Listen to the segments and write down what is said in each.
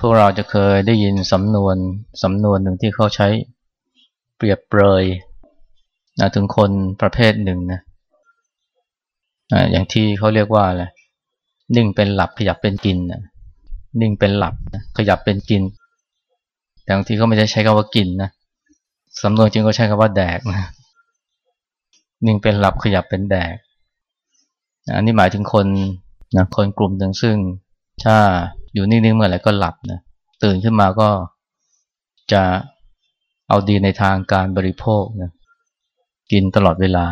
พวกเราจะเคยได้ยินสำนวนสำนวนหนึ่งที่เขาใช้เปรียบเปรยนะถึงคนประเภทหนึ่งนะอย่างที่เขาเรียกว่าอะไรนิ่งเป็นหลับขยับเป็นกินนะนิ่งเป็นหลับนะขยับเป็นกินแต่บางทีก็ไม่ได้ใช้คำว่ากินนะสำนวนจริงก็ใช้คำว่าแดกนะนิ่งเป็นหลับขยับเป็นแดกอันนี้หมายถึงคนนะคนกลุ่มหนึ่งซึ่งถ้า อยู่นิ่งๆเมื่อไหร่ก็หลับนะตื่นขึ้นมาก็จะเอาดีในทางการบริโภคนะกินตลอดเวลา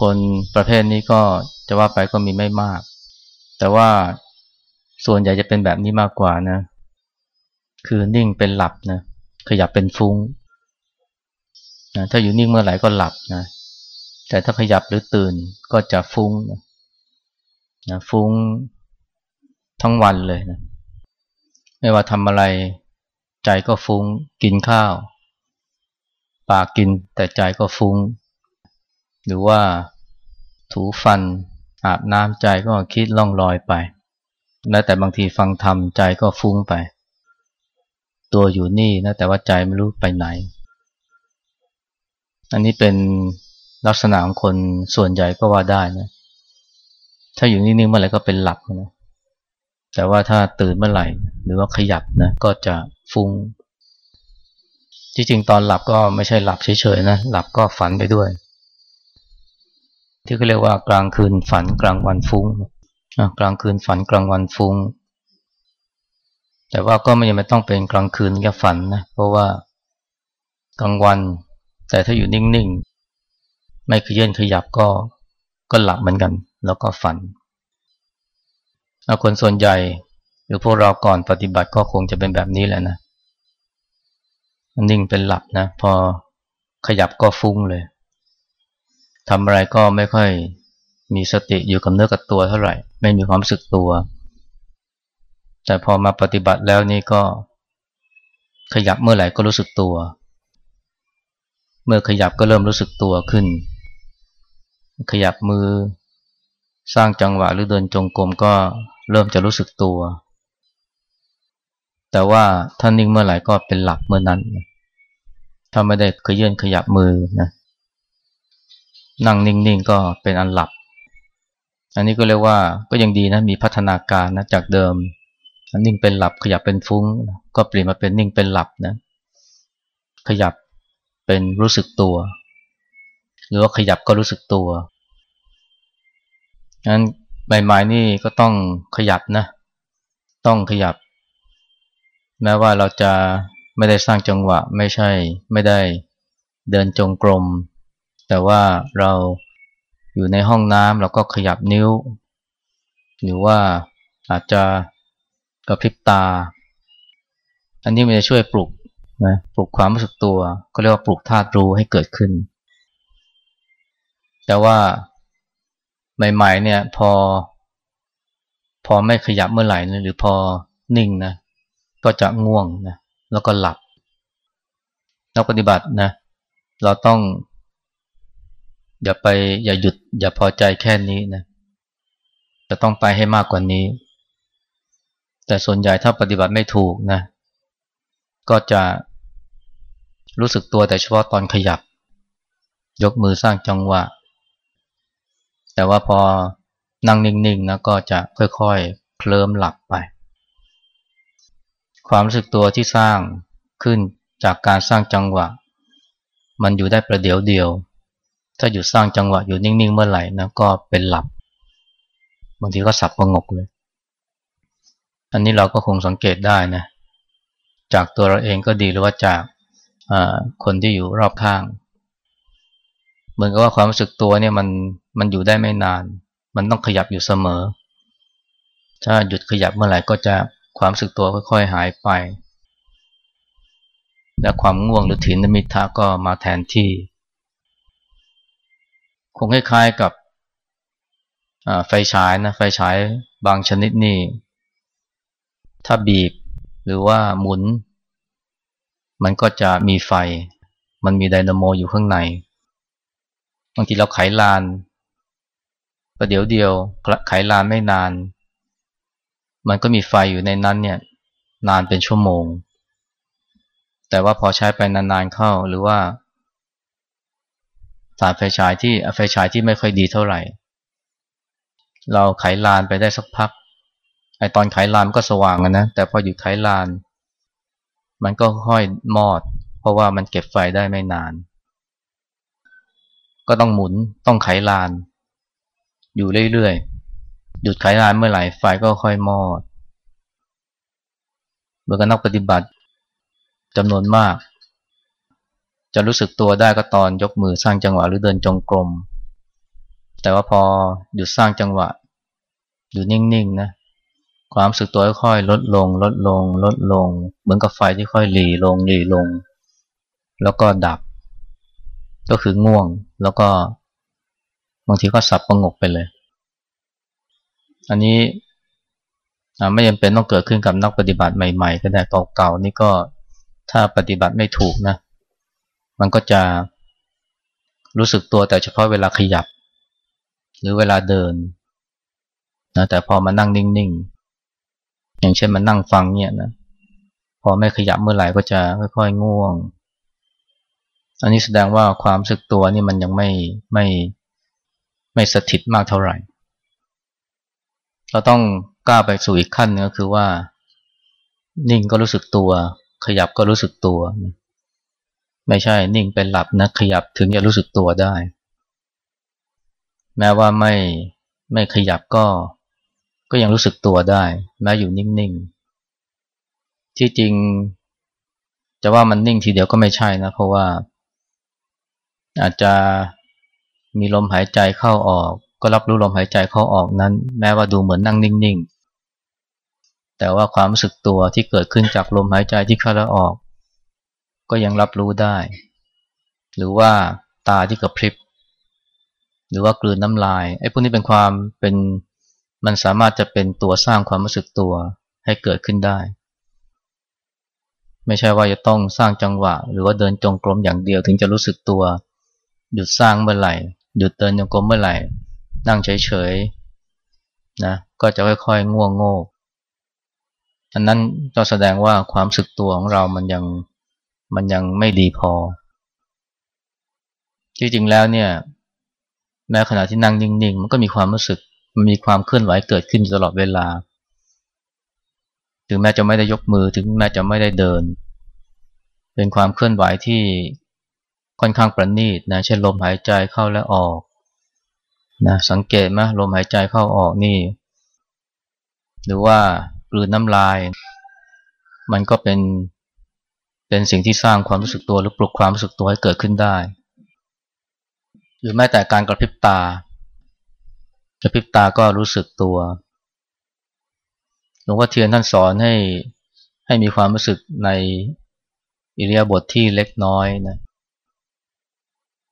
คนประเภทนี้ก็จะว่าไปก็มีไม่มาก แต่ว่าส่วนใหญ่จะเป็นแบบนี้มากกว่านะ คือนิ่งเป็นหลับนะขยับเป็นฟุง้งนะถ้าอยู่นิ่งเมื่อไหร่ก็หลับนะแต่ถ้าขยับหรือตื่นก็จะฟุ้งนะนะฟุ้ง ทั้งวันเลยนะไม่ว่าทำอะไรใจก็ฟุง้งกินข้าว ปากกินแต่ใจก็ฟุง้ง หรือว่าถูฟัน อาบน้ำใจก็คิดล่องลอยไปและแต่บางทีฟังธรรมใจก็ฟุ้งไป ตัวอยู่นี่นะแต่ว่าใจไม่รู้ไปไหน อันนี้เป็นลักษณะของคนส่วนใหญ่ก็ว่าได้นะถ้าอยู่นิ่งๆเมื่อไหร่ก็เป็นหลับนะ แต่ว่าถ้าตื่นเมื่อไหร่ หรือว่าขยับนะก็จะฟุง้งที่จริงตอนหลับก็ไม่ใช่หลับเฉยๆนะหลับก็ฝันไปด้วย ที่เขาเรียกว่ากลางคืนฝันกลางวันฟุง้งกลางคืนฝันกลางวันฟุง้ง แต่ว่าก็ไม่จำเป็นต้องเป็นกลางคืนแค่ฝันนะเพราะว่ากลางวัน แต่ถ้าอยู่นิ่งๆ ไม่ขยื่นขยับก็ก็หลับเหมือนกัน แล้วก็ฝัน คนส่วนใหญ่ หรือพวกเราก่อนปฏิบัติก็คงจะเป็นแบบนี้แหละนะนิ่งเป็นหลับนะ พอขยับก็ฟุ้งเลยทำอะไรก็ไม่ค่อยมีสติอยู่กับเนื้อกับตัวเท่าไหร่ ไม่มีความสึกตัว แต่พอมาปฏิบัติแล้วนี่ก็ขยับเมื่อไหร่ก็รู้สึกตัว เมื่อขยับก็เริ่มรู้สึกตัวขึ้น ขยับมือสร้างจังหวะหรือเดินจงกรมก็ เริ่มจะรู้สึกตัว แต่ว่าถ้านิ่งเมื่อไหร่ก็เป็นหลับเมื่อนั้น ถ้าไม่ได้ขยื่นขยับมือนะนั่งนิ่งๆก็เป็นอันหลับ อันนี้ก็เรียกว่าก็ยังดีนะมีพัฒนาการนะจากเดิมนิ่งเป็นหลับขยับเป็นฟุ้ง ก็เปลี่ยนมาเป็นนิ่งเป็นหลับนะขยับเป็นรู้สึกตัว หรือว่าขยับก็รู้สึกตัวงั้น ใบไม้นี่ก็ต้องขยับนะ ต้องขยับ แม้ว่าเราจะไม่ได้สร้างจังหวะไม่ใช่ ไม่ได้เดินจงกรม แต่ว่าเราอยู่ในห้องน้ำเราก็ขยับนิ้ว หรือว่าอาจจะกระพริบตา อันนี้มันจะช่วยปลุกนะปลุกความรู้สึกตัว ก็เรียกว่าปลุกธาตุรู้ให้เกิดขึ้น แต่ว่า ใหม่ๆเนี่ย พอ พอไม่ขยับเมื่อไหร่นะหรือพอนิ่งนะก็จะง่วงนะแล้วก็หลับนักปฏิบัตินะ เราต้อง อย่าไปอย่าหยุด อย่าพอใจแค่นี้นะจะต้องไปให้มากกว่านี้ แต่ส่วนใหญ่ถ้าปฏิบัติไม่ถูกนะ ก็จะรู้สึกตัวแต่เฉพาะตอนขยับ ยกมือสร้างจังหวะ แต่ว่าพอนั่งนิ่งๆนะก็จะค่อยๆ เคลิ้มหลับไป ความรู้สึกตัวที่สร้างขึ้นจากการสร้างจังหวะ มันอยู่ได้ประเดี๋ยวเดียว ถ้าหยุดสร้างจังหวะอยู่นิ่งๆ เมื่อไหร่นะก็เป็นหลับางทีก็สับประงกเลย อันนี้เราก็คงสังเกตได้นะ จากตัวเราเองก็ดีหรือว่าจากคนที่อยู่รอบข้าง เหมือนกับว่าความรู้สึกตัวเนี่ยมัน มันอยู่ได้ไม่นาน มันต้องขยับอยู่เสมอ ถ้าหยุดขยับเมื่อไหร่ก็จะความสึกตัวค่อยๆหายไป และความง่วงหรือถินมิทะก็มาแทนที่ คงคล้ายๆกับไฟฉายนะไฟฉายบางชนิดนี่ถ้าบีบหรือว่าหมุน มันก็จะมีไฟ มันมีไดนาโมอยู่ข้างใน บางทีเราไขลาน ประเดี๋ยวเดียวไขลานไม่นาน มันก็มีไฟอยู่ในนั้นเนี่ยนานเป็นชั่วโมง แต่ว่าพอใช้ไปนานๆเข้าหรือว่าสารไฟฉายที่ไฟฉายที่ไม่ค่อยดีเท่าไหร่ เราไขลานไปได้สักพักไอตอนไขลานก็สว่างนะแต่พอหยุดไขลาน มันก็ค่อยมอด เพราะว่ามันเก็บไฟได้ไม่นาน ก็ต้องหมุนต้องไขลาน อยู่เรื่อยๆ หยุดไขลานเมื่อไหร่ไฟก็ค่อยมอดเมื่อกันนักปฏิบัติจำนวนมาก จะรู้สึกตัวได้ก็ตอนยกมือสร้างจังหวะหรือเดินจงกรม แต่ว่าพอหยุดสร้างจังหวะ อยู่นิ่งๆนะความสึกตัวค่อยลดลง ลดลง ลดลง เหมือนกับไฟที่ค่อยหลีลงหลีลง แล้วก็ดับ ก็คือง่วงแล้วก็ บางทีก็สับประงกไปเลย อันนี้ไม่จำเป็นต้องเกิดขึ้นกับนักปฏิบัติใหม่ๆ ก็ได้เก่าๆนี่ก็ถ้าปฏิบัติไม่ถูกนะ มันก็จะรู้สึกตัวแต่เฉพาะเวลาขยับ หรือเวลาเดินนะแต่พอมานั่งนิ่งๆ อย่างเช่นมานั่งฟังเนี่ยนะพอไม่ขยับเมื่อไหร่ก็จะค่อยๆง่วง อันนี้แสดงว่าความสึกตัวนี่มันยังไม่ไม่ ไม่สถิตมากเท่าไหร่ เราต้องกล้าไปสู่อีกขั้นนึงก็คือว่า นิ่งก็รู้สึกตัว ขยับก็รู้สึกตัว ไม่ใช่นิ่งเป็นหลับนะขยับถึงจะรู้สึกตัวได้ แม้ว่าไม่ไม่ขยับก็ก็ยังรู้สึกตัวได้ แม้อยู่นิ่งๆ ที่จริงจะว่ามันนิ่งทีเดียวก็ไม่ใช่นะ เพราะว่าอาจจะ มีลมหายใจเข้าออก ก็รับรู้ลมหายใจเข้าออกนั้น แม้ว่าดูเหมือนนั่งนิ่งๆ แต่ว่าความรู้สึกตัวที่เกิดขึ้นจากลมหายใจที่เข้าและออก ก็ยังรับรู้ได้ หรือว่าตาที่กระพริบ หรือว่ากลืนน้ำลายไอ้พวกนี้เป็นความเป็นมันสามารถจะเป็นตัวสร้างความรู้สึกตัวให้เกิดขึ้นได้ ไม่ใช่ว่าจะต้องสร้างจังหวะ หรือว่าเดินจงกรมอย่างเดียวถึงจะรู้สึกตัว หยุดสร้างเมื่อไหร่ หยุดเดินจงกรมเมื่อไหร่ นั่งเฉยๆนะก็จะค่อยๆง่วงโง่อันนั้นก็แสดงว่าความสึกตัวของเรามันยังมันยังไม่ดีพอ ที่จริงแล้วเนี่ย แม้ขณะที่นั่งนิ่งๆ มันก็มีความรู้สึกมันมีความเคลื่อนไหวเกิดขึ้นตลอดเวลา ถึงแม้จะไม่ได้ยกมือถึงแม้จะไม่ได้เดิน เป็นความเคลื่อนไหวที่ ค่อนข้างประณีตนะ เช่นลมหายใจเข้าและออกนะสังเกตไหมลมหายใจเข้าออกนี่ หรือว่ากลืนน้ำลาย มันก็เป็นเป็นสิ่งที่สร้างความรู้สึกตัวหรือปลุกความรู้สึกตัวให้เกิดขึ้นได้ หรือแม้แต่การกระพริบตากระพริบตาก็รู้สึกตัวหลวงพ่อเทียนท่านสอนให้ให้มีความรู้สึกในอิริยาบถทที่เล็กน้อยนะ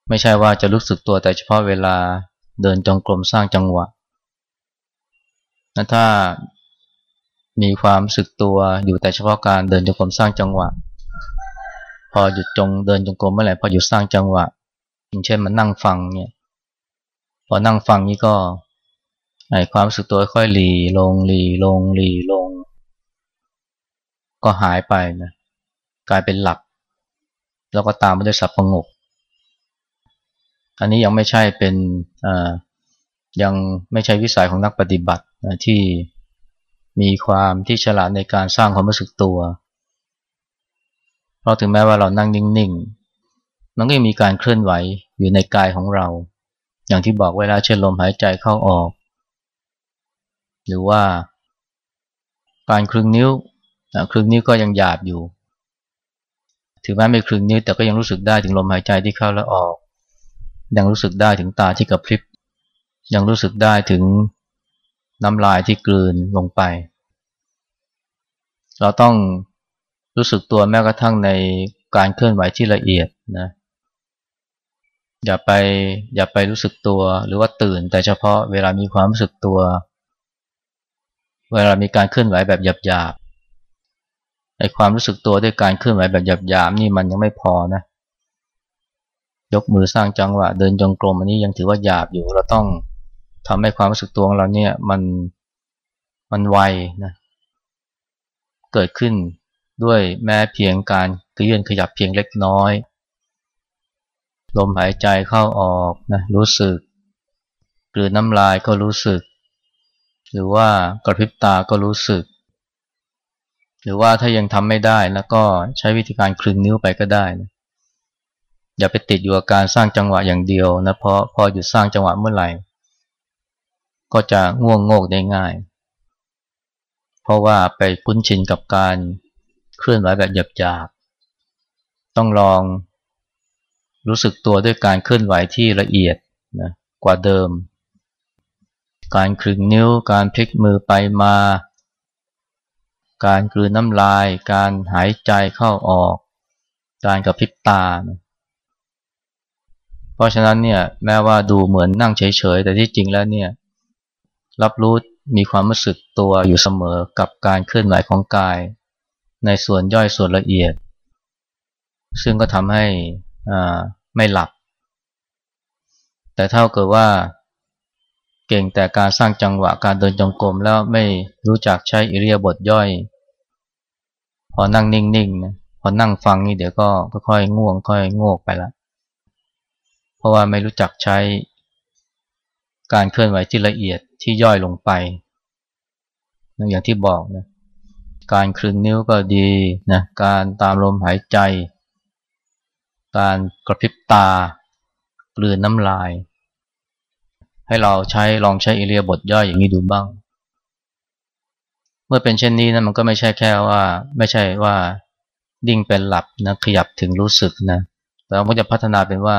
ไม่ใช่ว่าจะรู้สึกตัวแต่เฉพาะเวลาเดินจงกรมสร้างจังหวะนะถ้ามีความรู้สึกตัวอยู่แต่เฉพาะการเดินจงกรมสร้างจังหวะ พอหยุดจงเดินจงกรมเมื่อไหร่พอหยุดสร้างจังหวะอย่างเช่นมันนั่งฟังเนี่ยพอนั่งฟังนี่ก็ไอ้ความรู้สึกตัวค่อยหลีลงหลีลงหลีลง ก็หายไปนะกลายเป็นหลับ แล้วก็ตามมาด้วยสับประงก อันนี้ยังไม่ใช่เป็นยังไม่ใช่วิสัยของนักปฏิบัติที่มีความที่ฉลาดในการสร้างความรู้สึกตัว เพราะถึงแม้ว่าเรานั่งนิ่งๆ มันก็ยังมีการเคลื่อนไหวอยู่ในกายของเรา อย่างที่บอกเวลาเช่นลมหายใจเข้าออก หรือว่าการคลึงนิ้วคลึงนิ้วก็ยังหยาบอยู่ ถึงแม้ไม่คลึงนิ้วแต่ก็ยังรู้สึกได้ถึงลมหายใจที่เข้าและออก ยังรู้สึกได้ถึงตาที่กระพริบ ยังรู้สึกได้ถึงน้ำลายที่กลืนลงไป เราต้องรู้สึกตัวแม้กระทั่งในการเคลื่อนไหวที่ละเอียดนะอย่าไปอย่าไปรู้สึกตัวหรือว่าตื่น แต่เฉพาะเวลามีความรู้สึกตัว เวลามีการเคลื่อนไหวแบบหยาบๆไอความรู้สึกตัวด้วยการเคลื่อนไหวแบบหยาบๆนี่มันยังไม่พอนะ ยกมือสร้างจังหวะเดินจงกรมอันนี้ยังถือว่าหยาบอยู่ เราต้องทำให้ความรู้สึกตัวของเราเนี่ยมันมันไวนะเกิดขึ้นด้วยแม้เพียงการเคลื่อนขยับเพียงเล็กน้อย ลมหายใจเข้าออกนะรู้สึกหรือน้ำลายก็รู้สึก หรือว่ากระพริบตาก็รู้สึก หรือว่าถ้ายังทำไม่ได้แล้วก็ใช้วิธีการคลึงนิ้วไปก็ได้นะ อย่าไปติดอยู่กับการสร้างจังหวะอย่างเดียวนะเพราะพอหยุดสร้างจังหวะเมื่อไหร่ ก็จะง่วงโงกได้ง่าย เพราะว่าไปคุ้นชินกับการเคลื่อนไหวแบบหยาบๆต้องลองรู้สึกตัวด้วยการเคลื่อนไหวที่ละเอียดนะกว่าเดิม การคลึงนิ้ว การพลิกมือไปมา การกลืนน้ำลาย การหายใจเข้าออก การกระพริบตานะ เพราะฉะนั้นเนี่ยแม้ว่าดูเหมือนนั่งเฉยๆ แต่ที่จริงแล้วเนี่ยรับรู้มีความรู้สึกตัวอยู่เสมอกับการเคลื่อนไหวของกาย ในส่วนย่อยส่วนละเอียด ซึ่งก็ทำให้ไม่หลับ แต่เท่าเกิดว่าเก่งแต่การสร้างจังหวะการเดินจงกรมแล้วไม่รู้จักใช้อิเรียบทย่อย พอนั่งนิ่งๆนะพอนั่งฟังนี่เดี๋ยวก็ค่อยง่วงค่อยโงกไปละ ราะว่าไม่รู้จักใช้การเคลื่อนไหวที่ละเอียดที่ย่อยลงไป อย่างที่บอกนะการคลึงนิ้วก็ดีนะการตามลมหายใจ การกระพริบตากลืนน้ำลาย ให้เราใช้ลองใช้อิเลียบทย่อยอย่างนี้ดูบ้าง เมื่อเป็นเช่นนี้นะมันก็ไม่ใช่แค่ว่า ไม่ใช่ว่า ดิ่งเป็นหลับนะขยับถึงรู้สึกนะแต่ว่าจะพัฒนาเป็นว่า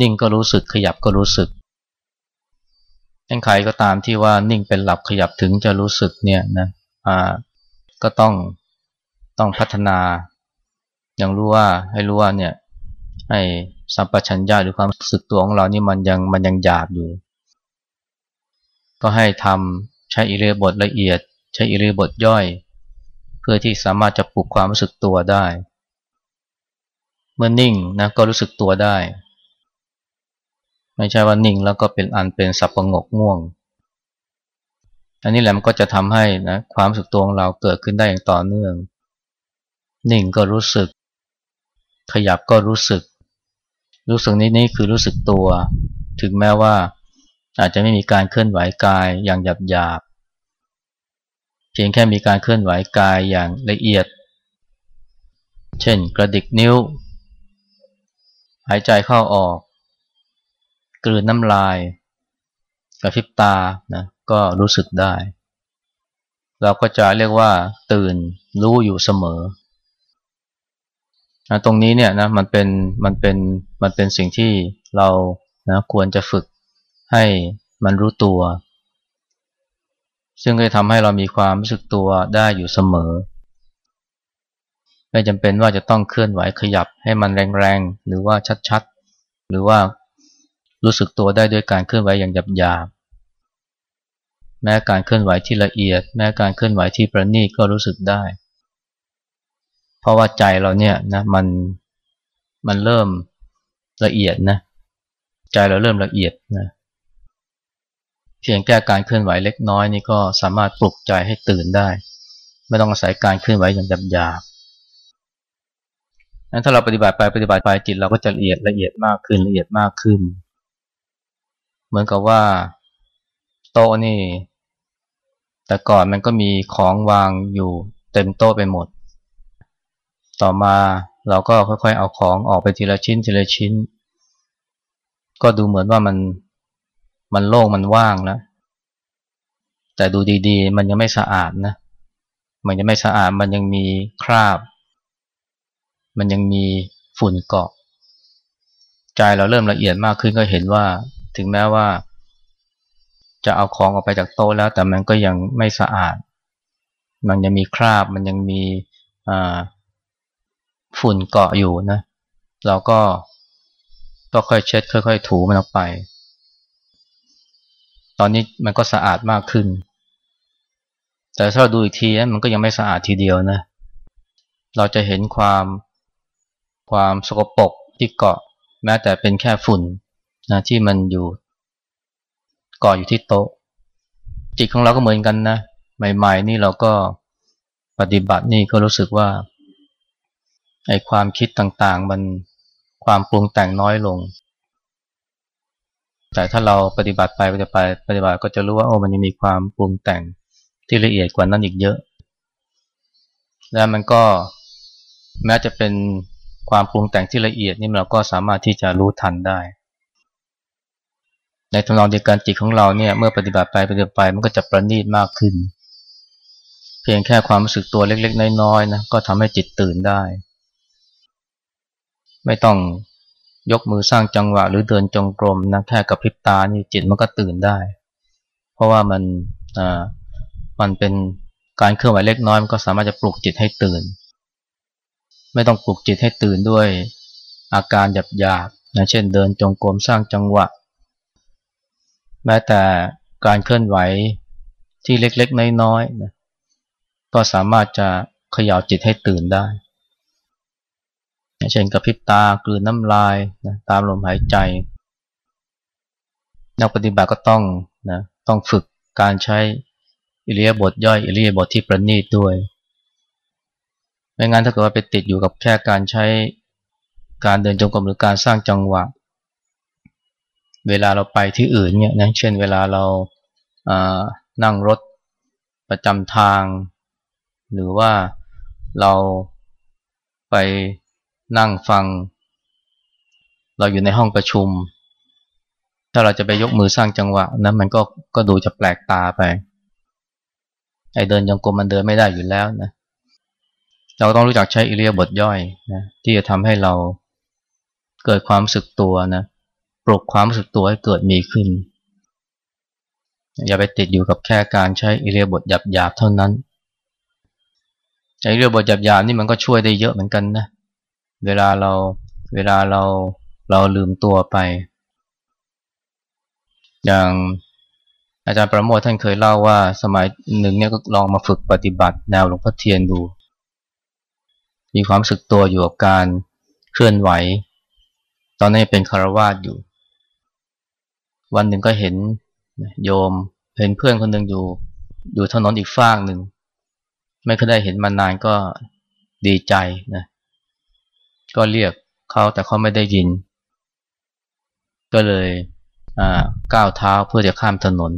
นิ่งก็รู้สึกขยับก็รู้สึกยังใครก็ตามที่ว่านิ่งเป็นหลับขยับถึงจะรู้สึกเนี่ยนะอ่าก็ต้องต้องพัฒนาอย่างรู้ว่าให้รู้ว่าเนี่ยให้สัมปชัญญะหรือความรู้สึกตัวของเรานี่มันยังมันยังหยาบอยู่ ก็ให้ทำใช้อิเลียบทละเอียด ใช้อิเลียบทย่อย เพื่อที่สามารถจะปลุกความรู้สึกตัวได้ เมื่อนิ่งนะก็รู้สึกตัวได้ ไม่ใช่ว่านิ่งแล้วก็เป็นอันเป็นสับประงกง่วง อันนี้แหละมันก็จะทำให้นะความสึกตัวของเราเกิดขึ้นได้อย่างต่อเนื่อง นิ่งก็รู้สึก ขยับก็รู้สึก รู้สึกนี้นี่คือรู้สึกตัว ถึงแม้ว่าอาจจะไม่มีการเคลื่อนไหวกายอย่างหยาบหยาบเพียงแค่มีการเคลื่อนไหวกายอย่างละเอียด เช่นกระดิกนิ้ว หายใจเข้าออก กลืนน้ำลายกระพริบตานะก็รู้สึกได้ เราก็จะเรียกว่า ตื่นรู้อยู่เสมอตรงนี้เนี่ยนะมันเป็นมันเป็นมันเป็นสิ่งที่เรานะควรจะฝึกให้มันรู้ตัว ซึ่งจะทำให้เรามีความรู้สึกตัวได้อยู่เสมอ ไม่จำเป็นว่าจะต้องเคลื่อนไหวขยับให้มันแรงๆ หรือว่าชัดๆ หรือว่า รู้สึกตัวได้ด้วยการเคลื่อนไหวอย่างหยาบๆแม้การเคลื่อนไหวที่ละเอียด แม้การเคลื่อนไหวที่ประณีตก็รู้สึกได้ เพราะว่าใจเราเนี่ยนะมันมันเริ่มละเอียดนะใจเราเริ่มละเอียดนะเพียงแค่การเคลื่อนไหวเล็กน้อยนี่ก็สามารถปลุกใจให้ตื่นได้ ไม่ต้องอาศัยการเคลื่อนไหวอย่างหยาบๆนั้นถ้าเราปฏิบัติไปปฏิบัติไปจิตเราก็จะละเอียดละเอียดมากขึ้นละเอียดมากขึ้น เหมือนกับว่าโต๊ะนี่ แต่ก่อนมันก็มีของวางอยู่เต็มโต๊ะไปหมด ต่อมาเราก็ค่อยๆเอาของออกไปทีละชิ้นทีละชิ้น ก็ดูเหมือนว่ามันมันโล่งมันว่างแล้วแต่ดูดีๆ มันยังไม่สะอาดนะ มันยังไม่สะอาด มันยังมีคราบ มันยังมีฝุ่นเกาะ ใจเราเริ่มละเอียดมากขึ้นก็เห็นว่า ถึงแม้ว่า จะเอาของออกไปจากโต๊ะแล้ว แต่มันก็ยังไม่สะอาด มันยังมีคราบ มันยังมีฝุ่นเกาะอยู่นะ เราก็ก็ค่อยเช็ด ค่อย ๆ ถูมันออกไป ตอนนี้มันก็สะอาดมากขึ้น แต่ถ้าเราดูอีกทีมันก็ยังไม่สะอาดทีเดียวนะ เราจะเห็นความความสกปรกที่เกาะ แม้แต่เป็นแค่ฝุ่น นะที่มันอยู่ก่ออยู่ที่โต๊ะ จิตของเราก็เหมือนกันนะใหม่ ๆ นี่เราก็ปฏิบัตินี่ก็รู้สึกว่าไอ้ความคิดต่างๆ มันความปรุงแต่งน้อยลง แต่ถ้าเราปฏิบัติไปปฏิบัติไปปฏิบัติก็จะรู้ว่าโอ้มันยังมีความปรุงแต่งที่ละเอียดกว่านั้นอีกเยอะ แล้วมันก็แม้จะเป็นความปรุงแต่งที่ละเอียดนี่เราก็สามารถที่จะรู้ทันได้ ในทางนองเดียวกันจิตของเราเนี่ยเมื่อปฏิบัติไปปฏิบัติไปมันก็จะประณีตมากขึ้น เพียงแค่ความรู้สึกตัวเล็กๆ น้อยๆนะก็ทำให้จิตตื่นได้ ไม่ต้องยกมือสร้างจังหวะหรือเดินจงกรมนะแค่กับพริบตานี่จิตมันก็ตื่นได้ เพราะว่ามันอ่ามันเป็นการเคลื่อนไหวเล็กน้อยมันก็สามารถจะปลุกจิตให้ตื่น ไม่ต้องปลุกจิตให้ตื่นด้วยอาการหยาบๆนะเช่นเดินจงกรมสร้างจังหวะ แม้แต่การเคลื่อนไหวที่เล็กๆ น้อยๆนะก็สามารถจะขย่าจิตให้ตื่นได้ เช่นกระพริบตากลืนน้ำลายนะตามลมหายใจ นักปฏิบัติก็ต้องนะต้องฝึกการใช้อิเลียบทย่อยอิเลียบทที่ประณีตด้วยไม่งั้นถ้าเกิดว่าไปติดอยู่กับแค่การใช้การเดินจงกรมหรือการสร้างจังหวะ เวลาเราไปที่อื่นเนี่ยนะเช่นเวลาเราานั่งรถประจำทาง หรือว่าเราไปนั่งฟัง เราอยู่ในห้องประชุม ถ้าเราจะไปยกมือสร้างจังหวะนั้นมันก็ก็ดูจะแปลกตาไปไอเดินยังกลมมันเดินไม่ได้อยู่แล้วนะเราต้องรู้จักใช้อิเลียบทย่อยนะที่จะทำให้เราเกิดความสึกตัวนะ ปลุกความรู้สึกตัวให้เกิดมีขึ้น อย่าไปติดอยู่กับแค่การใช้อิเลียบทหยาบๆเท่านั้นอิเลียบทหยาบๆนี่มันก็ช่วยได้เยอะเหมือนกันนะเวลาเราเวลาเราเราลืมตัวไป อย่างอาจารย์ประโมทท่านเคยเล่าว่าสมัยหนึ่งเนี่ยก็ลองมาฝึกปฏิบัติแนวหลวงพ่อเทียนดู มีความสึกตัวอยู่กับการเคลื่อนไหว ตอนนี้เป็นคารวาสอยู่ วันหนึ่งก็เห็นโยม เห็นเพื่อนคนหนึ่งอยู่ อยู่ถนนอีกฟากหนึ่ง ไม่เคยได้เห็นมานานก็ดีใจนะ ก็เรียกเขาแต่เขาไม่ได้ยิน ก็เลยก้าวเท้าเพื่อจะข้ามถนน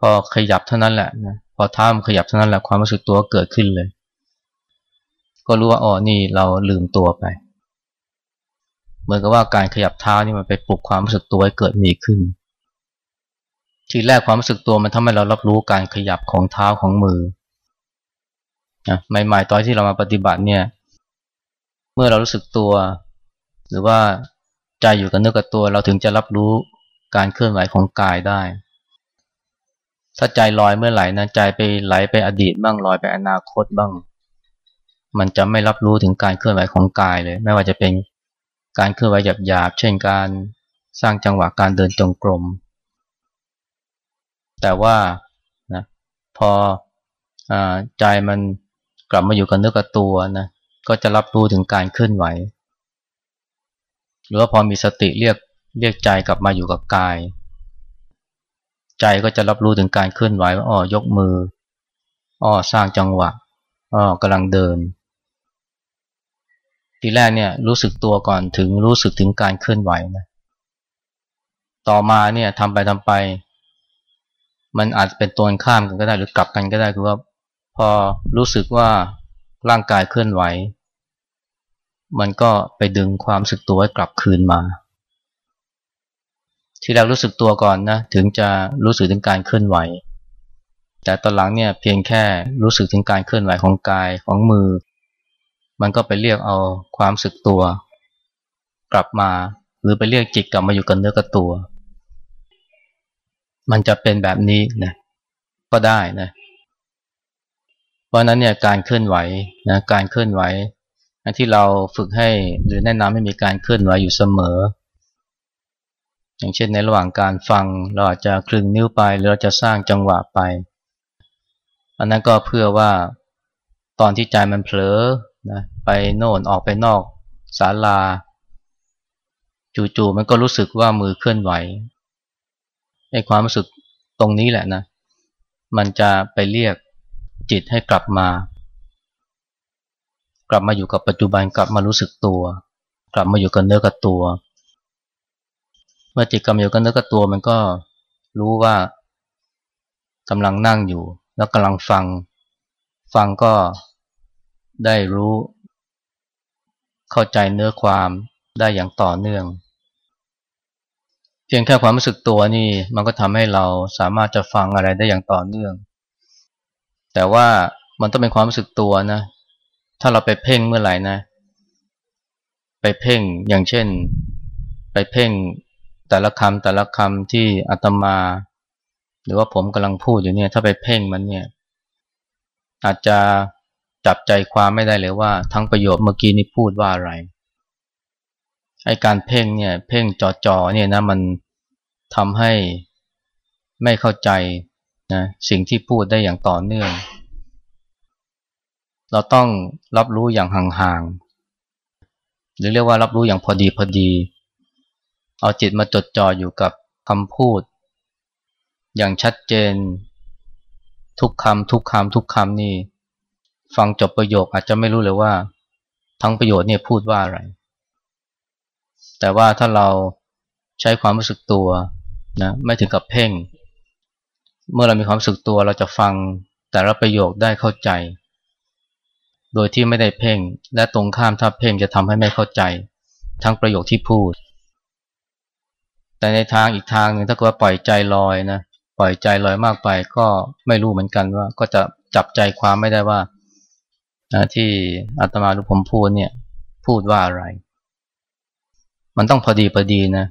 พอขยับเท่านั้นแหละนะพอเท้ามันขยับเท่านั้นแหละความรู้สึกตัวเกิดขึ้นเลย ก็รู้ว่าอ๋อนี่เราลืมตัวไป มือนกับว่าการขยับเท้านี่มันไปปลุกความรู้สึกตัวให้เกิดมีขึ้น ทีแรกความรู้สึกตัวมันทำให้เรารับรู้การขยับของเท้าของมือนะใหม่ๆตอนที่เรามาปฏิบัติเนี่ย เมื่อเรารู้สึกตัว หรือว่าใจอยู่กับเนื้อกับตัว เราถึงจะรับรู้การเคลื่อนไหวของกายได้ ถ้าใจลอยเมื่อไหร่นะใจไปไหลไปอดีตบ้างลอยไปอนาคตบ้าง มันจะไม่รับรู้ถึงการเคลื่อนไหวของกายเลย ไม่ว่าจะเป็น การเคลื่อนไหวหยาบๆเช่นการสร้างจังหวะการเดินจงกรม แต่ว่านะพออใจมันกลับมาอยู่กับเนื้อกับตัวนะก็จะรับรู้ถึงการเคลื่อนไหว หรือว่าพอมีสติเรียกเรียกใจกลับมาอยู่กับกาย ใจก็จะรับรู้ถึงการเคลื่อนไหวว่าอ๋อยกมืออ๋อสร้างจังหวะอ๋อกำลังเดิน ทีแรกเนี่ยรู้สึกตัวก่อนถึงรู้สึกถึงการเคลื่อนไหวนะต่อมาเนี่ยทำไปทำไป มันอาจจะเป็นตัวข้ามกันก็ได้หรือกลับกันก็ได้คือว่าพอรู้สึกว่าร่างกายเคลื่อนไหว มันก็ไปดึงความสึกตัวให้กลับคืนมา ที่แรกรู้สึกตัวก่อนนะถึงจะรู้สึกถึงการเคลื่อนไหว แต่ตอนหลังเนี่ยเพียงแค่รู้สึกถึงการเคลื่อนไหวของกายของมือ มันก็ไปเรียกเอาความสึกตัว กลับมา หรือไปเรียกจิตกลับมาอยู่กับเนื้อกับตัว มันจะเป็นแบบนี้นะก็ได้นะเพราะนั้นเนี่ยการเคลื่อนไหวนะการเคลื่อนไหวที่เราฝึกให้หรือแนะนำให้มีการเคลื่อนไหวอยู่เสมอ อย่างเช่นในระหว่างการฟังเราอาจจะคลึงนิ้วไปหรือเราจะสร้างจังหวะไป อันนั้นก็เพื่อว่าตอนที่ใจมันเผลอนะ ไปโน่นออกไปนอกศาลา จู่ๆมันก็รู้สึกว่ามือเคลื่อนไหวไอ้ความรู้สึกตรงนี้แหละนะ มันจะไปเรียกจิตให้กลับมา กลับมาอยู่กับปัจจุบันกลับมารู้สึกตัว กลับมาอยู่กับเนื้อกับตัว เมื่อจิตกลับมาอยู่กับเนื้อกับตัวมันก็รู้ว่ากำลังนั่งอยู่ แล้วกำลังฟัง ฟังก็ได้รู้ เข้าใจเนื้อความได้อย่างต่อเนื่อง เพียงแค่ความรู้สึกตัวนี่มันก็ทำให้เราสามารถจะฟังอะไรได้อย่างต่อเนื่อง แต่ว่ามันต้องเป็นความรู้สึกตัวนะ ถ้าเราไปเพ่งเมื่อไหร่นะ ไปเพ่งอย่างเช่น ไปเพ่งแต่ละคำแต่ละคำที่อาตมา หรือว่าผมกำลังพูดอยู่เนี่ย ถ้าไปเพ่งมันเนี่ย อาจจะ จับใจความไม่ได้เลยว่าทั้งประโยชน์เมื่อกี้นี้พูดว่าอะไรไอการเพ่งเนี่ยเพ่งจอๆเนี่ยนะมันทำให้ไม่เข้าใจนะสิ่งที่พูดได้อย่างต่อเนื่อง เราต้องรับรู้อย่างห่างๆหรือเรียกว่ารับรู้อย่างพอดีพอดี เอาจิตมาจดจ่ออยู่กับคำพูด อย่างชัดเจน ทุกคำทุกคำทุกคำนี่ ฟังจบประโยคอาจจะไม่รู้เลยว่า ทั้งประโยชน์เนี่ยพูดว่าอะไร แต่ว่าถ้าเราใช้ความรู้สึกตัวนะไม่ถึงกับเพ่ง เมื่อเรามีความรู้สึกตัวเราจะฟังแต่ละประโยคได้เข้าใจ โดยที่ไม่ได้เพ่ง และตรงข้ามถ้าเพ่งจะทำให้ไม่เข้าใจ ทั้งประโยคที่พูด แต่ในทางอีกทางหนึ่งถ้าเกิดว่าปล่อยใจลอยนะปล่อยใจลอยมากไปก็ไม่รู้เหมือนกันว่าก็จะจับใจความไม่ได้ว่า นะที่อาตมาหรือผมพูดเนี่ยพูดว่าอะไร มันต้องพอดีพอดีนะ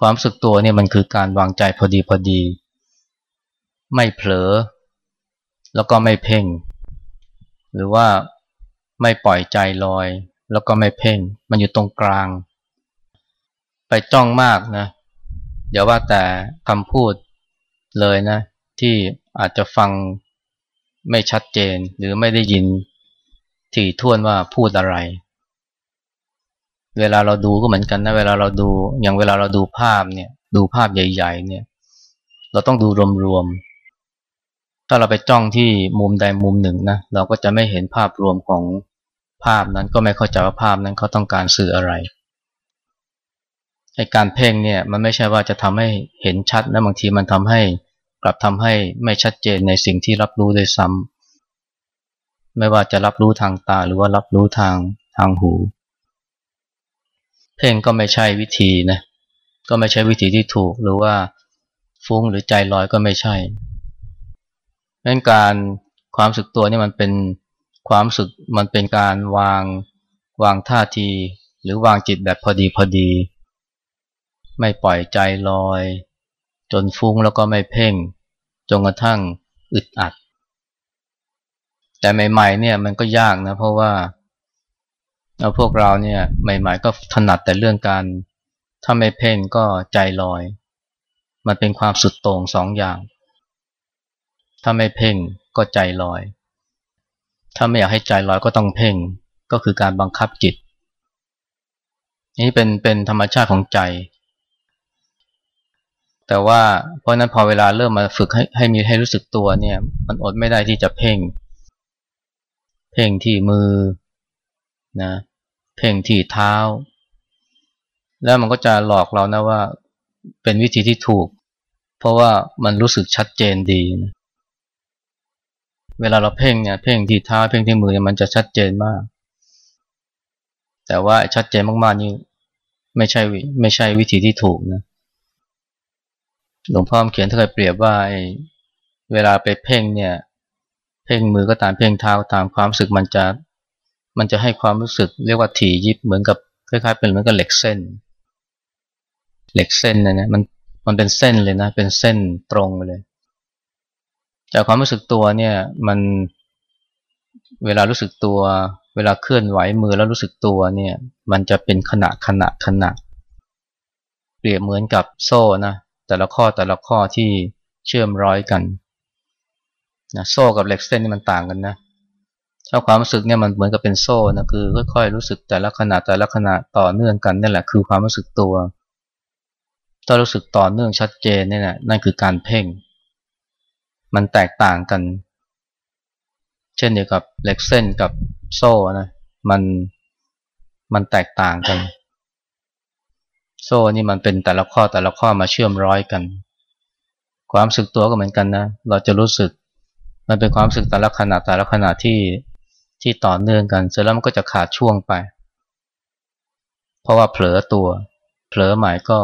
ความสึกตัวเนี่ยมันคือการวางใจพอดีพอดี ไม่เผลอ แล้วก็ไม่เพ่ง หรือว่าไม่ปล่อยใจลอย แล้วก็ไม่เพ่ง มันอยู่ตรงกลาง ไปจ้องมากนะอย่าว่าแต่คำพูดเลยนะ ที่อาจจะฟัง ไม่ชัดเจนหรือไม่ได้ยินถี่ถ้วนว่าพูดอะไร เวลาเราดูก็เหมือนกันนะเวลาเราดูอย่างเวลาเราดูภาพเนี่ยดูภาพใหญ่ ๆ เนี่ย เราต้องดูรวมๆถ้าเราไปจ้องที่มุมใดมุมหนึ่งนะเราก็จะไม่เห็นภาพรวมของภาพนั้นก็ไม่เข้าใจว่าภาพนั้นเขาต้องการสื่ออะไรไอการเพ่งเนี่ยมันไม่ใช่ว่าจะทำให้เห็นชัดนะบางทีมันทำให้ กลับทำให้ไม่ชัดเจนในสิ่งที่รับรู้ด้วยซ้ำไม่ว่าจะรับรู้ทางตาหรือว่ารับรู้ทางทางหู เพ่งก็ไม่ใช่วิธีนะก็ไม่ใช่วิธีที่ถูกหรือว่าฟุ้งหรือใจลอยก็ไม่ใช่งนั้นการความสึกตัวนี่มันเป็นความสึกมันเป็นการวางวางท่าที หรือวางจิตแบบพอดีพอดี ไม่ปล่อยใจลอย จนฟุ้งแล้วก็ไม่เพ่ง จนกระทั่งอึดอัด แต่ใหม่ๆเนี่ยมันก็ยากนะเพราะว่าเราพวกเราเนี่ยใหม่ ๆ ก็ถนัดแต่เรื่องการถ้าไม่เพ่งก็ใจลอย มันเป็นความสุดโต่งสองอย่าง ถ้าไม่เพ่งก็ใจลอย ถ้าไม่อยากให้ใจลอยก็ต้องเพ่งก็คือการบังคับจิต นี่เป็นเป็นธรรมชาติของใจ แต่ว่าเพราะนั้นพอเวลาเริ่มมาฝึกให้ให้มีให้รู้สึกตัวเนี่ย มันอดไม่ได้ที่จะเพ่ง เพ่งที่มือนะเพ่งที่เท้า แล้วมันก็จะหลอกเรานะว่าเป็นวิธีที่ถูก เพราะว่ามันรู้สึกชัดเจนดีนะเวลาเราเพ่งเนี่ยเพ่งที่เท้าเพ่งที่มือมันจะชัดเจนมาก แต่ว่าชัดเจนมากๆนี่ไม่ใช่ไม่ใช่วิธีที่ถูกนะ หลวงพ่อเขียนถ้าเคยเปรียบว่าเวลาไปเพ่งเนี่ย เพ่งมือก็ตามเพ่งเท้าตามความรู้สึกมันจะมันจะให้ความรู้สึกเรียกว่าถี่ยิบเหมือนกับคล้ายๆเป็นเหมือนกับเหล็กเส้น เหล็กเส้นนะเนี่ยมันมันเป็นเส้นเลยนะ เป็นเส้นตรงเลย จากความรู้สึกตัวเนี่ยมันเวลารู้สึกตัว เวลาเคลื่อนไหวมือแล้วรู้สึกตัวเนี่ย มันจะเป็นขณะขณะขณะเปรียบเหมือนกับโซ่นะ แต่ละข้อแต่ละข้อที่เชื่อมร้อยกันนะโซ่กับเหล็กเส้นนี่มันต่างกันนะถ้าความรู้สึกเนี่ยมันเหมือนกับเป็นโซ่นะคือค่อยๆรู้สึกแต่ละขณะแต่ละขณะต่อเนื่องกันนี่แหละคือความรู้สึกตัวถ้ารู้สึกต่อเนื่องชัดเจนนี่แหละนั่นคือการเพ่ง มันแตกต่างกัน เช่นเดียวกับเหล็กเส้นกับโซ่นะมันมันแตกต่างกัน โซ่นี่มันเป็นแต่ละข้อแต่ละข้อมาเชื่อมร้อยกัน ความสึกตัวก็เหมือนกันนะ เราจะรู้สึก มันเป็นความสึกแต่ละขณะแต่ละขณะที่ที่ต่อเนื่องกัน เสร็จแล้วมันก็จะขาดช่วงไป เพราะว่าเผลอตัว เผลอใหม่ก็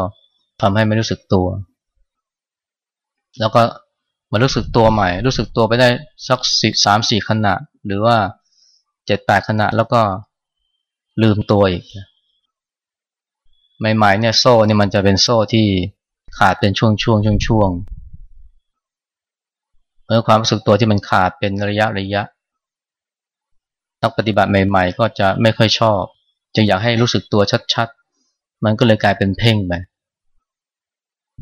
ทำให้ไม่รู้สึกตัว แล้วก็มารู้สึกตัวใหม่ รู้สึกตัวไปได้สักสิสามสี่ขณะ หรือว่าเจ็ดแปดขณะแล้วก็ลืมตัวอีก ใหม่ๆเนี่ยโซ่เนี่ยมันจะเป็นโซ่ที่ขาดเป็นช่วงช่วงช่วงช่วงเมื่อความรู้สึกตัวที่มันขาดเป็นระยะระยะนักปฏิบัติใหม่ ๆ ก็จะไม่ค่อยชอบจึงอยากให้รู้สึกตัวชัดๆ มันก็เลยกลายเป็นเพ่งไป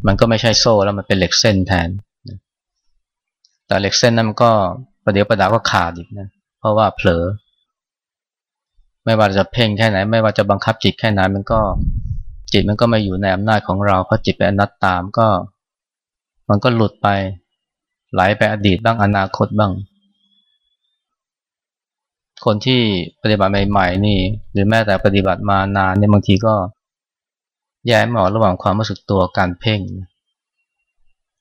มันก็ไม่ใช่โซ่แล้วมันเป็นเหล็กเส้นแทน แต่เหล็กเส้นนั้นมันก็ประเดี๋ยวประดาก็ขาดอีกนะ เพราะว่าเผลอ ไม่ว่าจะเพ่งแค่ไหน ไม่ว่าจะบังคับจิตแค่ไหนมันก็ จิตมันก็ไม่อยู่ในอำนาจของเราเพราะจิตเป็นอนัตตามก็ มันก็หลุดไป ไหลไปอดีตบ้างอนาคตบ้าง คนที่ปฏิบัติใหม่ๆนี่ หรือแม้แต่ปฏิบัติมานานเนี่ยบางทีก็แยกไม่ออกระหว่างความรู้สึกตัวการเพ่ง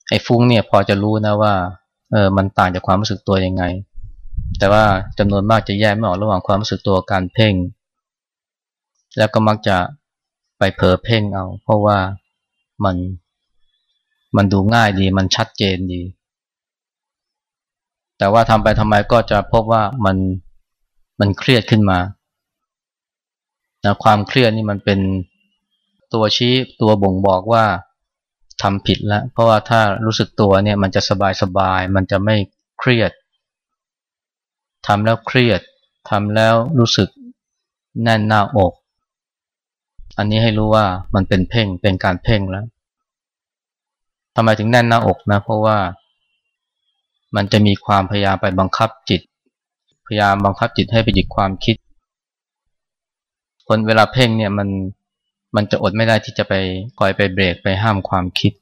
ไอ้ฟุ้งเนี่ยพอจะรู้นะว่าเออมันต่างจากความรู้สึกตัวยังไง แต่ว่าจำนวนมากจะแยกไม่ออกระหว่างความรู้สึกตัวการเพ่ง แล้วก็มักจะ ไปเผลอเพ่งเอา เพราะว่ามันมันดูง่ายดี มันชัดเจนดี แต่ว่าทำไปทำไมก็จะพบว่ามันมันเครียดขึ้นมานะความเครียดนี่มันเป็นตัวชี้ตัวบ่งบอกว่าทำผิดแล้ว เพราะว่าถ้ารู้สึกตัวเนี่ยมันจะสบายสบาย มันจะไม่เครียดทำแล้วเครียดทำแล้วรู้สึกแน่นหน้าอก อันนี้ให้รู้ว่ามันเป็นเพ่งเป็นการเพ่งแล้วทำไมถึงแน่นหน้าอกนะ เพราะว่ามันจะมีความพยายามไปบังคับจิต พยายามบังคับจิตให้ไปหยุดความคิด คนเวลาเพ่งเนี่ยมันมันจะอดไม่ได้ที่จะไปคอยไปเบรกไปห้ามความคิด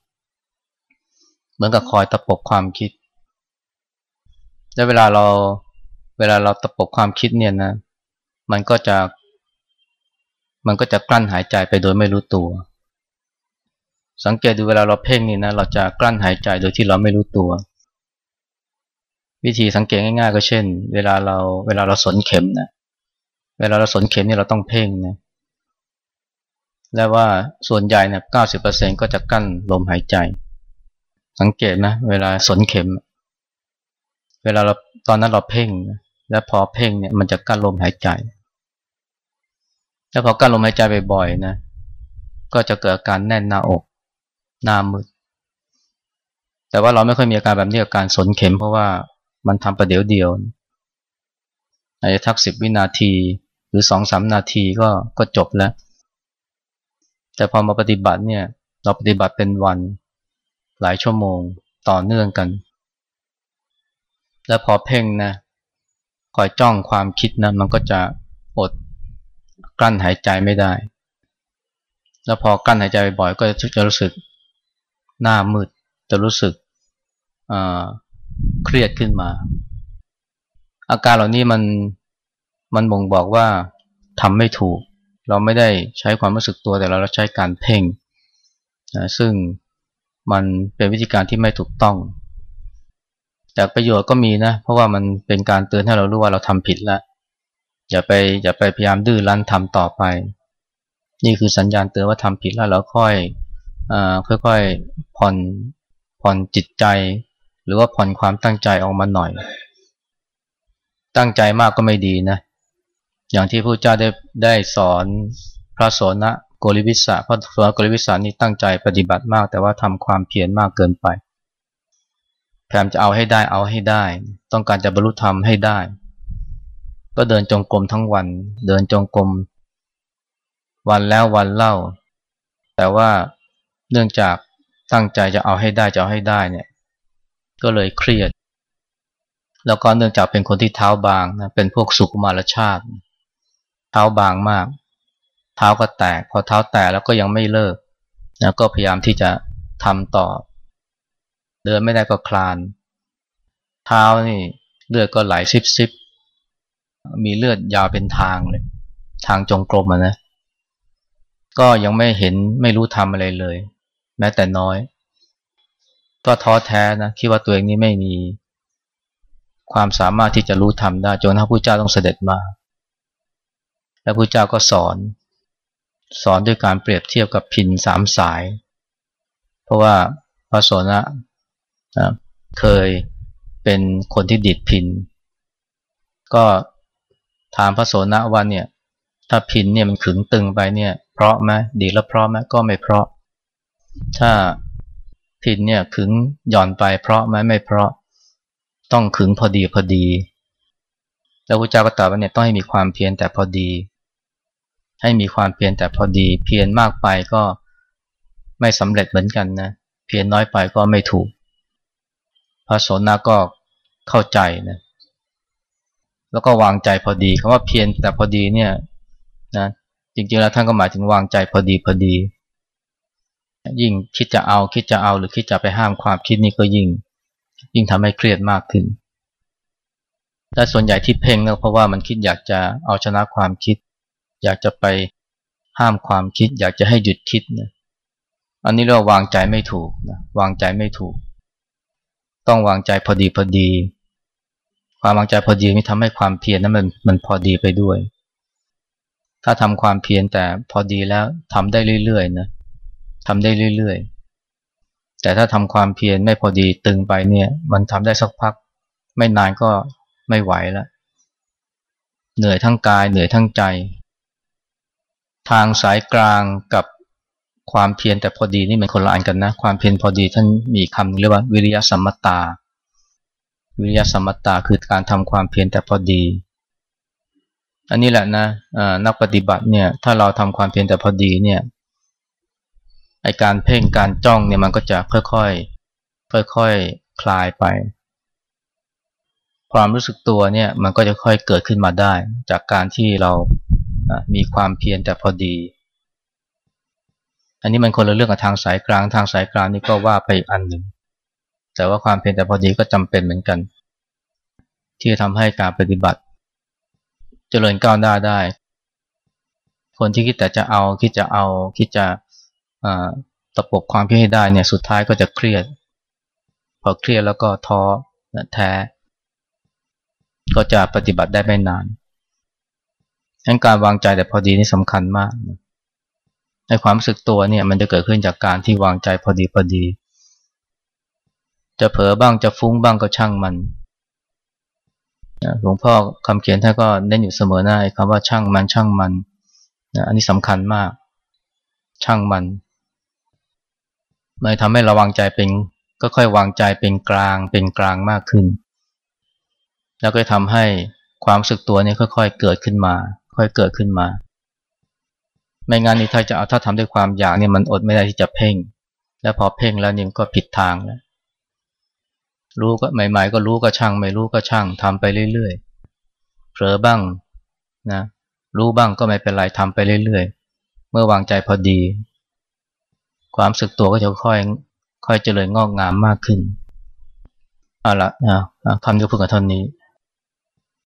เหมือนกับคอยตะปบความคิด แล้วเวลาเราเวลาเราตะปบความคิดเนี่ยนะ มันก็จะ มันก็จะกลั้นหายใจไปโดยไม่รู้ตัว สังเกตดูเวลาเราเพ่งนี่นะ เราจะกลั้นหายใจโดยที่เราไม่รู้ตัว วิธีสังเกตง่ายๆ ก็เช่น เวลาเราเวลาเราสนเข็มนะ เวลาเราสนเข็มนี่เราต้องเพ่งนะ และว่าส่วนใหญ่เนี่ยเก้าสิบเปอร์เซ็นก็จะกั้นลมหายใจ สังเกตนะเวลาสนเข็ม เวลาเราตอนนั้นเราเพ่งนะ และพอเพ่งเนี่ยมันจะกั้นลมหายใจ แล้วพอกั้นลมหายใจบ่อยๆนะ ก็จะเกิดอาการแน่นหน้าอกหน้ามืด แต่ว่าเราไม่ค่อยมีอาการแบบนี้กับการสนเข็ม เพราะว่ามันทำประเดี๋ยวเดียวอาจจะทักสิบวินาทีหรือสองสามนาทีก็ก็จบแล้ว แต่พอมาปฏิบัติเนี่ย เราปฏิบัติเป็นวันหลายชั่วโมงต่อเนื่องกัน แล้วพอเพ่งนะคอยจ้องความคิดนะมันก็จะอด กั้นหายใจไม่ได้ แล้วพอกั้นหายใจบ่อยก็จะรู้สึกหน้ามืด จะรู้สึกเครียดขึ้นมา อาการเหล่านี้มันมันบ่งบอกว่าทำไม่ถูก เราไม่ได้ใช้ความรู้สึกตัวแต่เราใช้การเพ่งนะซึ่งมันเป็นวิธีการที่ไม่ถูกต้อง แต่ประโยชน์ก็มีนะ เพราะว่ามันเป็นการเตือนให้เรารู้ว่าเราทำผิดแล้ว อย่าไปอย่าไปพยายามดื้อรั้นทำต่อไป นี่คือสัญญาณเตือนว่าทำผิดแล้วเราค่อยอค่อยๆผ่อนผ่อนจิตใจ หรือว่าผ่อนความตั้งใจออกมาหน่อย ตั้งใจมากก็ไม่ดีนะอย่างที่พระเจ้าได้ได้สอนพระโสนะโกริวิสะพระโสนะโกริวิสานี่ตั้งใจปฏิบัติมาก แต่ว่าทำความเพียรมากเกินไปพยายามจะเอาให้ได้เอาให้ได้ ต้องการจะบรรลุธรรมให้ได้ ก็เดินจงกรมทั้งวัน เดินจงกรมวันแล้ววันเล่า แต่ว่าเนื่องจากตั้งใจจะเอาให้ได้จะเอาให้ได้เนี่ย ก็เลยเครียด แล้วก็เนื่องจากเป็นคนที่เท้าบางนะเป็นพวกสุขมารชาติ เท้าบางมาก เท้าก็แตก พอเท้าแตกแล้วก็ยังไม่เลิกนะก็พยายามที่จะทำต่อ เดินไม่ได้ก็คลาน เท้านี่เลือดก็ไหลซิบซิบ มีเลือดยาวเป็นทางเลย ทางจงกรมนะ ก็ยังไม่เห็นไม่รู้ทำอะไรเลย แม้แต่น้อย ก็ท้อแท้นะคิดว่าตัวเองนี่ไม่มีความสามารถที่จะรู้ทำได้จนพระพุทธเจ้าต้องเสด็จมา แล้วพระพุทธเจ้าก็สอน สอนด้วยการเปรียบเทียบกับพินสามสาย เพราะว่าพระโสนะเคยเป็นคนที่ดิดพิน ก็ ถามพระโสนะว่าเนี่ยถ้าพินเนี่ยมันขึงตึงไปเนี่ย เพราะไหมดีแล้วเพราะไหมก็ไม่เพราะ ถ้าพินเนี่ยขึงหย่อนไปเพราะไหมไม่เพราะ ต้องขึงพอดีพอดี แล้วพระเจ้าก็ตรัสว่าเนี่ยต้องให้มีความเพียรแต่พอดี ให้มีความเพียรแต่พอดี เพียรมากไปก็ไม่สำเร็จเหมือนกันนะเพียรน้อยไปก็ไม่ถูก พระโสนาก็เข้าใจนะ แล้วก็วางใจพอดีคำว่าเพียรแต่พอดีเนี่ยนะจริงๆแล้วท่านก็หมายถึงวางใจพอดีพอดี ยิ่งคิดจะเอาคิดจะเอาหรือคิดจะไปห้ามความคิดนี้ก็ยิ่ง ยิ่งทำให้เครียดมากขึ้นแต่ส่วนใหญ่ที่เพ่งก็เพราะว่ามันคิดอยากจะเอาชนะความคิด อยากจะไปห้ามความคิด อยากจะให้หยุดคิดนะอันนี้เราวางใจไม่ถูกนะวางใจไม่ถูก ต้องวางใจพอดีพอดี ความวางใจพอดีไม่ทำให้ความเพียรนั้นมันมันพอดีไปด้วย ถ้าทำความเพียรแต่พอดีแล้วทำได้เรื่อยๆนะทำได้เรื่อยๆ แต่ถ้าทำความเพียรไม่พอดีตึงไปเนี่ย มันทำได้สักพัก ไม่นานก็ไม่ไหวแล้วเหนื่อยทั้งกายเหนื่อยทั้งใจ ทางสายกลางกับความเพียรแต่พอดีนี่มันคนละอันกันนะ ความเพียรพอดีท่านมีคำเรียกว่าวิริยะสัมมตา วิริยะสมตาคือการทำความเพียรแต่พอดี อันนี้แหละนะนักปฏิบัติเนี่ยถ้าเราทำความเพียรแต่พอดีเนี่ยไอการเพ่งการจ้องเนี่ยมันก็จะค่อยๆค่อยๆคลายไป ความรู้สึกตัวเนี่ยมันก็จะค่อยเกิดขึ้นมาได้ จากการที่เรามีความเพียรแต่พอดี อันนี้มันคนละเรื่องกับทางสายกลางทางสายกลางนี่ก็ว่าไปอันหนึ่ง แต่ว่าความเพียรแต่พอดีก็จำเป็นเหมือนกัน ที่จะทำให้การปฏิบัติ เจริญก้าวหน้าได้ คนที่คิดแต่จะเอาคิดจะเอาคิดจะตะปบความเพียรให้ได้เนี่ยสุดท้ายก็จะเครียด พอเครียดแล้วก็ท้อแท้ ก็จะปฏิบัติได้ไม่นานงั้นการวางใจแต่พอดีนี่สำคัญมากในความรู้สึกตัวเนี่ยมันจะเกิดขึ้นจากการที่วางใจพอดีพอดี จะเผลอบ้างจะฟุ้งบ้างก็ช่างมันหลวงพ่อคำเขียนท่านก็เน้นอยู่เสมอหน้าคำว่าช่างมันช่างมันอันนี้สำคัญมาก ช่างมันมันทำให้ระวังใจเป็นก็ค่อยวางใจเป็นกลางเป็นกลางมากขึ้น แล้วก็ทำให้ความสึกตัวนี้ค่อยๆเกิดขึ้นมา ค่อยเกิดขึ้นมา ไม่งั้นนี่ถ้าจะเอาถ้าทำด้วยความอยากเนี่ยมันอดไม่ได้ที่จะเพ่ง แล้วพอเพ่งแล้วนี่ก็ผิดทางแล้ว รู้ก็ใหม่ ๆ ก็รู้ก็ช่าง ไม่รู้ก็ช่างทำไปเรื่อยๆเผลอบ้างนะรู้บ้างก็ไม่เป็นไรทำไปเรื่อยๆ เมื่อวางใจพอดี ความสึกตัวก็จะค่อยค่อยเจริญงอกงามมากขึ้นเอาละนะคำที่พูดกับท่านนี้